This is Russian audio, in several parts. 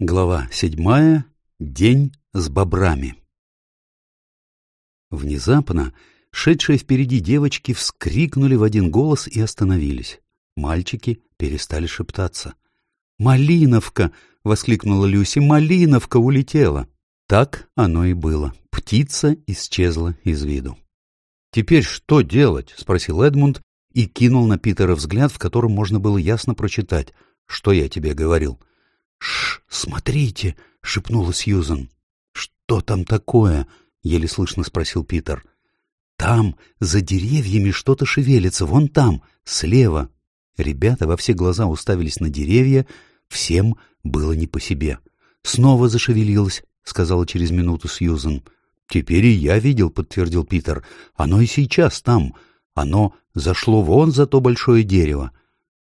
Глава седьмая. День с бобрами. Внезапно шедшие впереди девочки вскрикнули в один голос и остановились. Мальчики перестали шептаться. «Малиновка!» — воскликнула Люси. «Малиновка улетела!» Так оно и было. Птица исчезла из виду. «Теперь что делать?» — спросил Эдмунд и кинул на Питера взгляд, в котором можно было ясно прочитать. «Что я тебе говорил?» «Шш, смотрите!» — шепнула Сьюзан. «Что там такое?» — еле слышно спросил Питер. «Там, за деревьями, что-то шевелится, вон там, слева». Ребята во все глаза уставились на деревья, всем было не по себе. «Снова зашевелилось», — сказала через минуту Сьюзан. «Теперь и я видел», — подтвердил Питер. «Оно и сейчас там. Оно зашло вон за то большое дерево».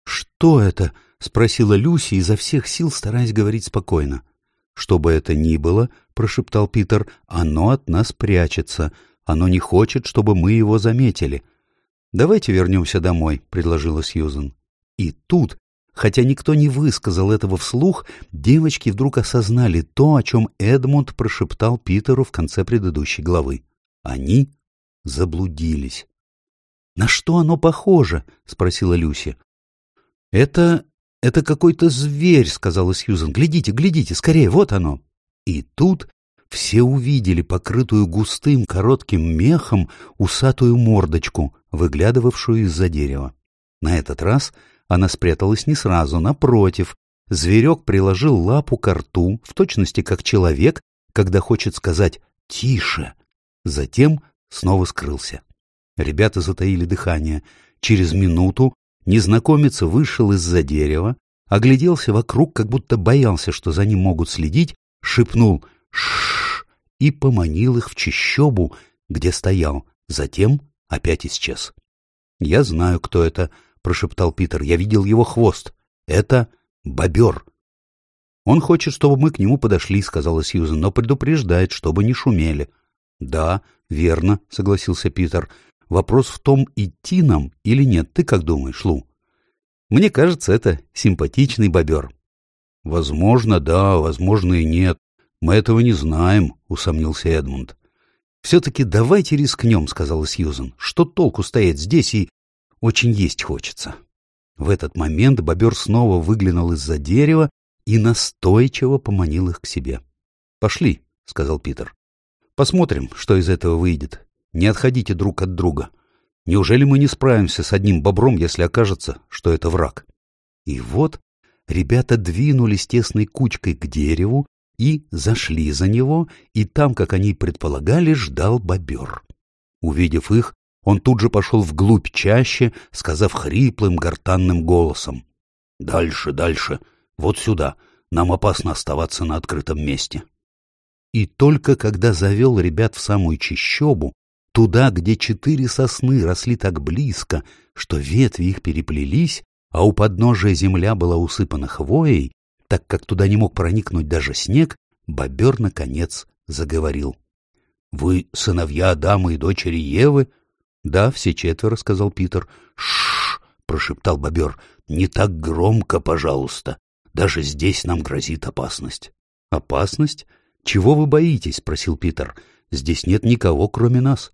«Что это?» — спросила Люси, изо всех сил стараясь говорить спокойно. — Что бы это ни было, — прошептал Питер, — оно от нас прячется. Оно не хочет, чтобы мы его заметили. — Давайте вернемся домой, — предложила Сьюзен. И тут, хотя никто не высказал этого вслух, девочки вдруг осознали то, о чем Эдмунд прошептал Питеру в конце предыдущей главы. Они заблудились. — На что оно похоже? — спросила Люси. — Это «Это какой-то зверь», — сказала Сьюзен. «Глядите, глядите, скорее, вот оно». И тут все увидели покрытую густым коротким мехом усатую мордочку, выглядывавшую из-за дерева. На этот раз она спряталась не сразу, напротив. Зверек приложил лапу к рту, в точности как человек, когда хочет сказать «тише». Затем снова скрылся. Ребята затаили дыхание. Через минуту Незнакомец вышел из-за дерева, огляделся вокруг, как будто боялся, что за ним могут следить, шепнул «Шшш!» и поманил их в чищобу, где стоял, затем опять исчез. «Я знаю, кто это», — прошептал Питер. «Я видел его хвост. Это бобер». «Он хочет, чтобы мы к нему подошли», — сказала Сьюзен, «но предупреждает, чтобы не шумели». «Да, верно», — согласился Питер. Вопрос в том, идти нам или нет. Ты как думаешь, Лу? Мне кажется, это симпатичный бобер. Возможно, да, возможно и нет. Мы этого не знаем, усомнился Эдмунд. Все-таки давайте рискнем, сказала Сьюзен. Что толку стоять здесь и очень есть хочется. В этот момент бобер снова выглянул из-за дерева и настойчиво поманил их к себе. «Пошли», — сказал Питер. «Посмотрим, что из этого выйдет. Не отходите друг от друга. Неужели мы не справимся с одним бобром, если окажется, что это враг? И вот ребята двинулись тесной кучкой к дереву и зашли за него, и там, как они предполагали, ждал бобер. Увидев их, он тут же пошел вглубь чаще, сказав хриплым гортанным голосом. — Дальше, дальше, вот сюда, нам опасно оставаться на открытом месте. И только когда завел ребят в самую чищобу, Туда, где четыре сосны росли так близко, что ветви их переплелись, а у подножия земля была усыпана хвоей, так как туда не мог проникнуть даже снег, бобер, наконец, заговорил. — Вы сыновья Адама и дочери Евы? — Да, все четверо, — сказал Питер. — Шш! — прошептал бобер. — Не так громко, пожалуйста. Даже здесь нам грозит опасность. — Опасность? Чего вы боитесь? — спросил Питер. — Здесь нет никого, кроме нас. —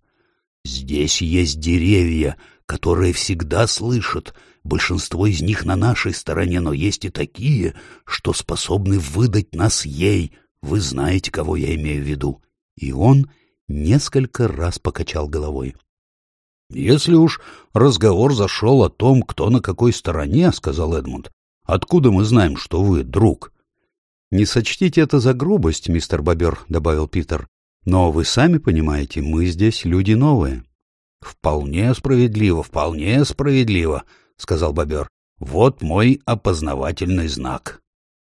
Здесь есть деревья, которые всегда слышат. Большинство из них на нашей стороне, но есть и такие, что способны выдать нас ей. Вы знаете, кого я имею в виду. И он несколько раз покачал головой. — Если уж разговор зашел о том, кто на какой стороне, — сказал Эдмунд, — откуда мы знаем, что вы друг? — Не сочтите это за грубость, мистер Бобер, — добавил Питер. Но вы сами понимаете, мы здесь люди новые. — Вполне справедливо, вполне справедливо, — сказал бобер. — Вот мой опознавательный знак.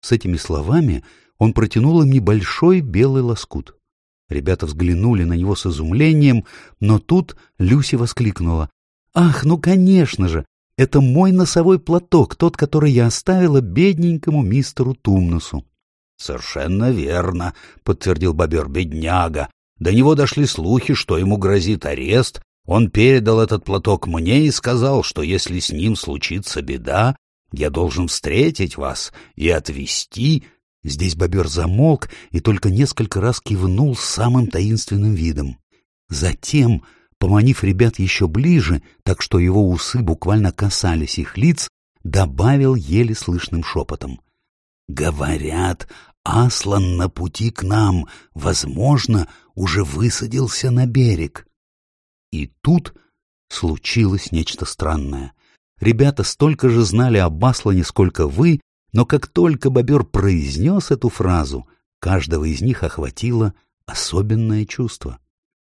С этими словами он протянул им небольшой белый лоскут. Ребята взглянули на него с изумлением, но тут Люси воскликнула. «Ах, ну, конечно же! Это мой носовой платок, тот, который я оставила бедненькому мистеру Тумнусу. — Совершенно верно, — подтвердил бобер бедняга. До него дошли слухи, что ему грозит арест. Он передал этот платок мне и сказал, что если с ним случится беда, я должен встретить вас и отвезти. Здесь бобер замолк и только несколько раз кивнул самым таинственным видом. Затем, поманив ребят еще ближе, так что его усы буквально касались их лиц, добавил еле слышным шепотом. «Говорят, Аслан на пути к нам, возможно, уже высадился на берег». И тут случилось нечто странное. Ребята столько же знали об Аслане, сколько вы, но как только бобер произнес эту фразу, каждого из них охватило особенное чувство.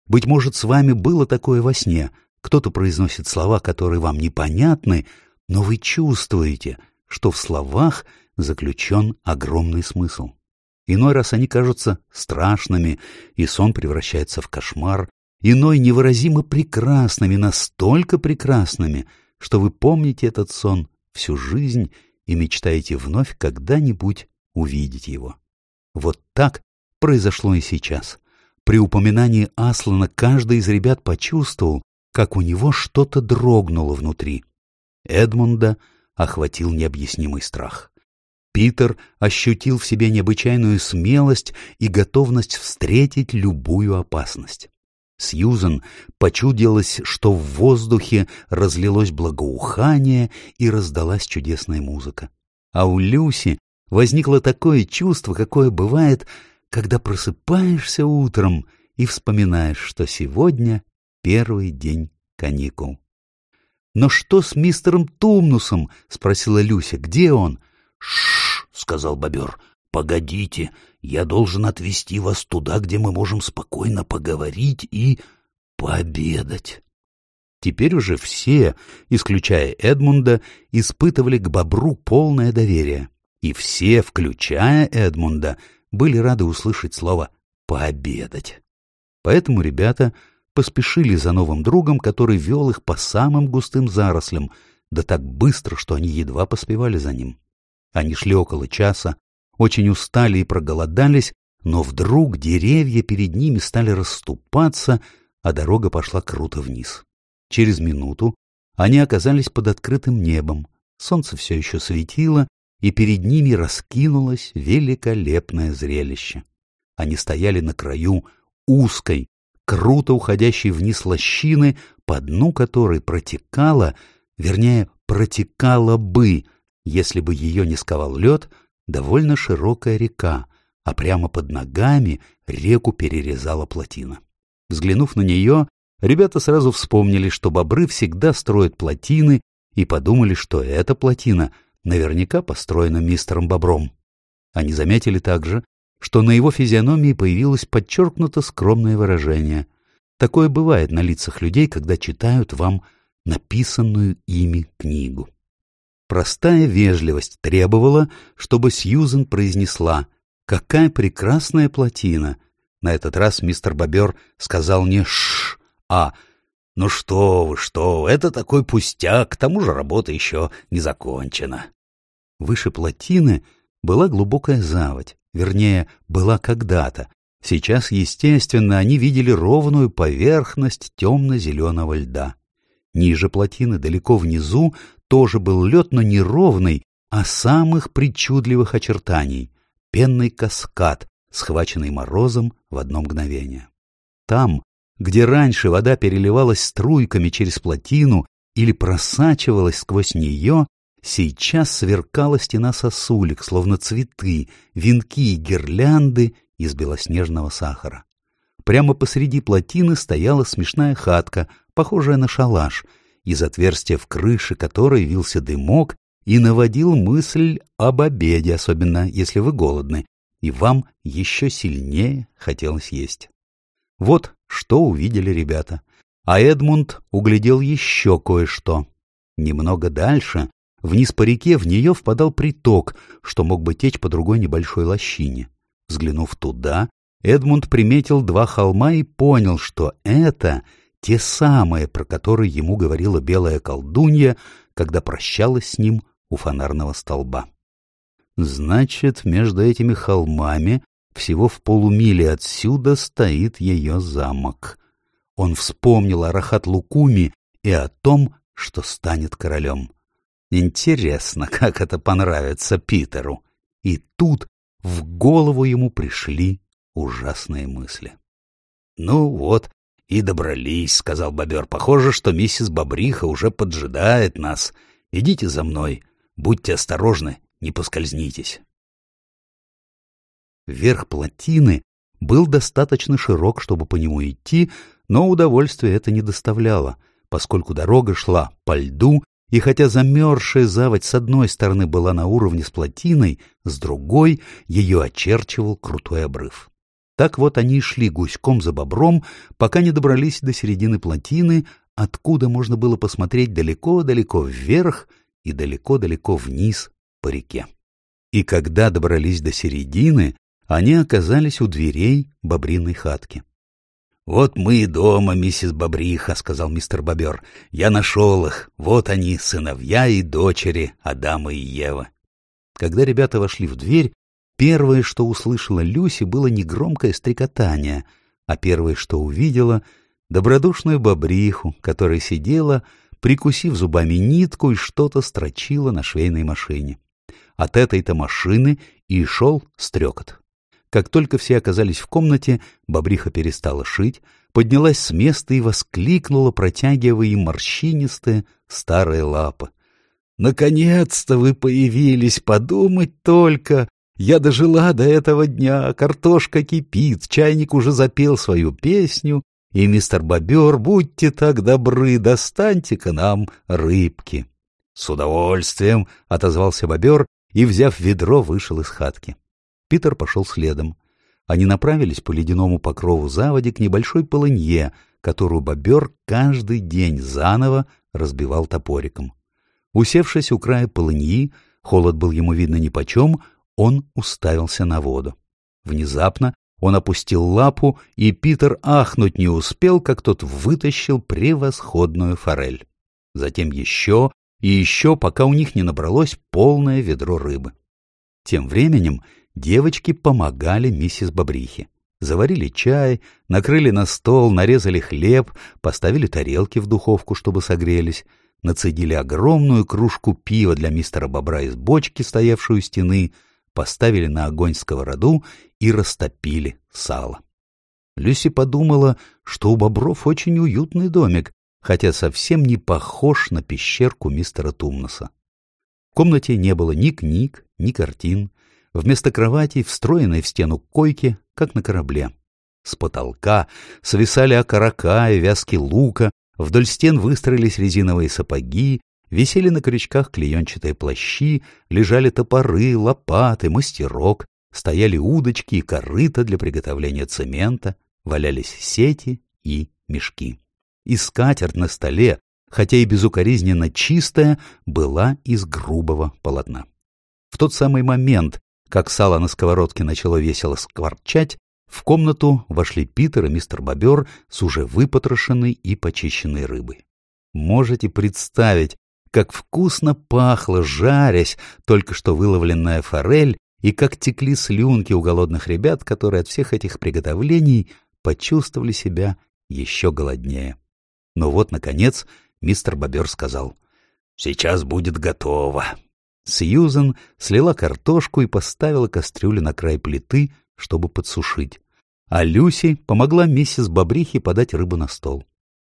Быть может, с вами было такое во сне. Кто-то произносит слова, которые вам непонятны, но вы чувствуете, что в словах заключен огромный смысл. Иной раз они кажутся страшными, и сон превращается в кошмар, иной невыразимо прекрасными, настолько прекрасными, что вы помните этот сон всю жизнь и мечтаете вновь когда-нибудь увидеть его. Вот так произошло и сейчас. При упоминании Аслана каждый из ребят почувствовал, как у него что-то дрогнуло внутри. Эдмунда охватил необъяснимый страх. Питер ощутил в себе необычайную смелость и готовность встретить любую опасность. Сьюзен почудилось, что в воздухе разлилось благоухание и раздалась чудесная музыка. А у Люси возникло такое чувство, какое бывает, когда просыпаешься утром и вспоминаешь, что сегодня первый день каникул. «Но что с мистером Тумнусом?» — спросила Люся. «Где он?» «Ш-ш-ш!» — сказал бобер. «Погодите, я должен отвезти вас туда, где мы можем спокойно поговорить и пообедать». Теперь уже все, исключая Эдмунда, испытывали к бобру полное доверие. И все, включая Эдмунда, были рады услышать слово «пообедать». Поэтому ребята поспешили за новым другом, который вел их по самым густым зарослям, да так быстро, что они едва поспевали за ним. Они шли около часа, очень устали и проголодались, но вдруг деревья перед ними стали расступаться, а дорога пошла круто вниз. Через минуту они оказались под открытым небом, солнце все еще светило, и перед ними раскинулось великолепное зрелище. Они стояли на краю узкой, круто уходящей вниз лощины, по дну которой протекала, вернее, протекала бы, если бы ее не сковал лед, довольно широкая река, а прямо под ногами реку перерезала плотина. Взглянув на нее, ребята сразу вспомнили, что бобры всегда строят плотины, и подумали, что эта плотина наверняка построена мистером Бобром. Они заметили также, что на его физиономии появилось подчеркнуто скромное выражение. Такое бывает на лицах людей, когда читают вам написанную ими книгу. Простая вежливость требовала, чтобы Сьюзен произнесла «Какая прекрасная плотина!» На этот раз мистер Бобер сказал не «Шш», а «Ну что вы, что вы, это такой пустяк, к тому же работа еще не закончена». Выше плотины была глубокая заводь, вернее, была когда-то. Сейчас, естественно, они видели ровную поверхность темно-зеленого льда. Ниже плотины, далеко внизу, тоже был лед, но не ровный, а самых причудливых очертаний — пенный каскад, схваченный морозом в одно мгновение. Там, где раньше вода переливалась струйками через плотину или просачивалась сквозь нее, сейчас сверкала стена сосулек, словно цветы, венки и гирлянды из белоснежного сахара. Прямо посреди плотины стояла смешная хатка, похожая на шалаш — из отверстия в крыше которой вился дымок и наводил мысль об обеде, особенно если вы голодны, и вам еще сильнее хотелось есть. Вот что увидели ребята. А Эдмунд углядел еще кое-что. Немного дальше, вниз по реке, в нее впадал приток, что мог бы течь по другой небольшой лощине. Взглянув туда, Эдмунд приметил два холма и понял, что это те самые, про которые ему говорила белая колдунья, когда прощалась с ним у фонарного столба. Значит, между этими холмами, всего в полумиле отсюда, стоит ее замок. Он вспомнил о Рахат-Лукуми и о том, что станет королем. Интересно, как это понравится Питеру. И тут в голову ему пришли ужасные мысли. — Ну вот, и добрались, — сказал бобер. — Похоже, что миссис Бобриха уже поджидает нас. Идите за мной, будьте осторожны, не поскользнитесь. Верх плотины был достаточно широк, чтобы по нему идти, но удовольствия это не доставляло, поскольку дорога шла по льду, и хотя замерзшая заводь с одной стороны была на уровне с плотиной, с другой ее очерчивал крутой обрыв. Так вот они шли гуськом за бобром, пока не добрались до середины плотины, откуда можно было посмотреть далеко-далеко вверх и далеко-далеко вниз по реке. И когда добрались до середины, они оказались у дверей бобриной хатки. «Вот мы и дома, миссис Бобриха», — сказал мистер Бобер. «Я нашел их. Вот они, сыновья и дочери Адама и Ева». Когда ребята вошли в дверь, первое, что услышала Люси, было негромкое стрекотание, а первое, что увидела — добродушную бобриху, которая сидела, прикусив зубами нитку и что-то строчила на швейной машине. От этой-то машины и шел стрекот. Как только все оказались в комнате, бобриха перестала шить, поднялась с места и воскликнула, протягивая им морщинистые старые лапы. «Наконец-то вы появились, подумать только! Я дожила до этого дня, картошка кипит, чайник уже запел свою песню, и, мистер Бобер, будьте так добры, достаньте к нам рыбки». «С удовольствием!» — отозвался Бобер и, взяв ведро, вышел из хатки. Питер пошел следом. Они направились по ледяному покрову заводи к небольшой полынье, которую бобер каждый день заново разбивал топориком. Усевшись у края полыньи, холод был ему видно нипочем, он уставился на воду. Внезапно он опустил лапу, и Питер ахнуть не успел, как тот вытащил превосходную форель. Затем еще и еще, пока у них не набралось полное ведро рыбы. Тем временем Девочки помогали миссис Бобрихе. Заварили чай, накрыли на стол, нарезали хлеб, поставили тарелки в духовку, чтобы согрелись, нацедили огромную кружку пива для мистера Бобра из бочки, стоявшую у стены, поставили на огонь сковороду и растопили сало. Люси подумала, что у бобров очень уютный домик, хотя совсем не похож на пещерку мистера Тумнаса. В комнате не было ни книг, ни картин, Вместо кровати, встроенной в стену койки, как на корабле. С потолка свисали окорока и вязки лука, вдоль стен выстроились резиновые сапоги, висели на крючках клеенчатые плащи, лежали топоры, лопаты, мастерок, стояли удочки и корыта для приготовления цемента, валялись сети и мешки. И скатерть на столе, хотя и безукоризненно чистая, была из грубого полотна. В тот самый момент, как сало на сковородке начало весело скворчать, в комнату вошли Питер и мистер Бобер с уже выпотрошенной и почищенной рыбой. Можете представить, как вкусно пахло, жарясь, только что выловленная форель, и как текли слюнки у голодных ребят, которые от всех этих приготовлений почувствовали себя еще голоднее. Но вот, наконец, мистер Бобер сказал, «Сейчас будет готово». Сьюзен слила картошку и поставила кастрюлю на край плиты, чтобы подсушить. А Люси помогла миссис Бобрихе подать рыбу на стол.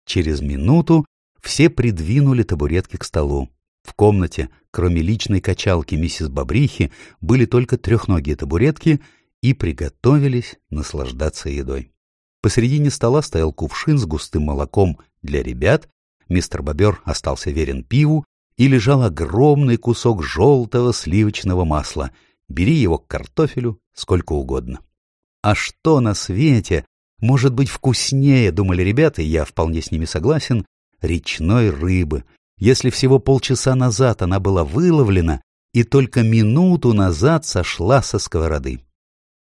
Через минуту все придвинули табуретки к столу. В комнате, кроме личной качалки миссис Бобрихи, были только трехногие табуретки и приготовились наслаждаться едой. Посредине стола стоял кувшин с густым молоком для ребят, мистер Бобер остался верен пиву, и лежал огромный кусок желтого сливочного масла. Бери его к картофелю сколько угодно. А что на свете может быть вкуснее, думали ребята, и я вполне с ними согласен, речной рыбы, если всего полчаса назад она была выловлена и только минуту назад сошла со сковороды.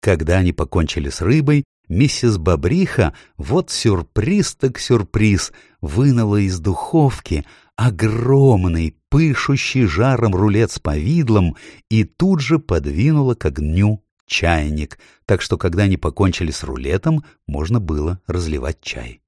Когда они покончили с рыбой, миссис Бобриха, вот сюрприз так сюрприз, вынула из духовки огромный, пышущий жаром рулет с повидлом и тут же подвинула к огню чайник, так что, когда они покончили с рулетом, можно было разливать чай.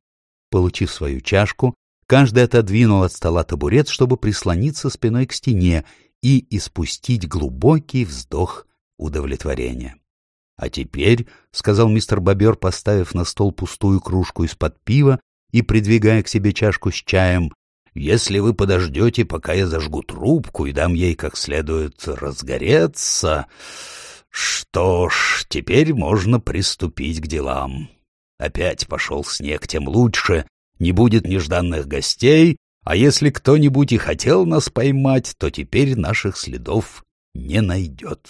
Получив свою чашку, каждый отодвинул от стола табурет, чтобы прислониться спиной к стене и испустить глубокий вздох удовлетворения. — А теперь, — сказал мистер Бобер, поставив на стол пустую кружку из-под пива и придвигая к себе чашку с чаем, — если вы подождете, пока я зажгу трубку и дам ей как следует разгореться... Что ж, теперь можно приступить к делам. Опять пошел снег, тем лучше, не будет нежданных гостей, а если кто-нибудь и хотел нас поймать, то теперь наших следов не найдет.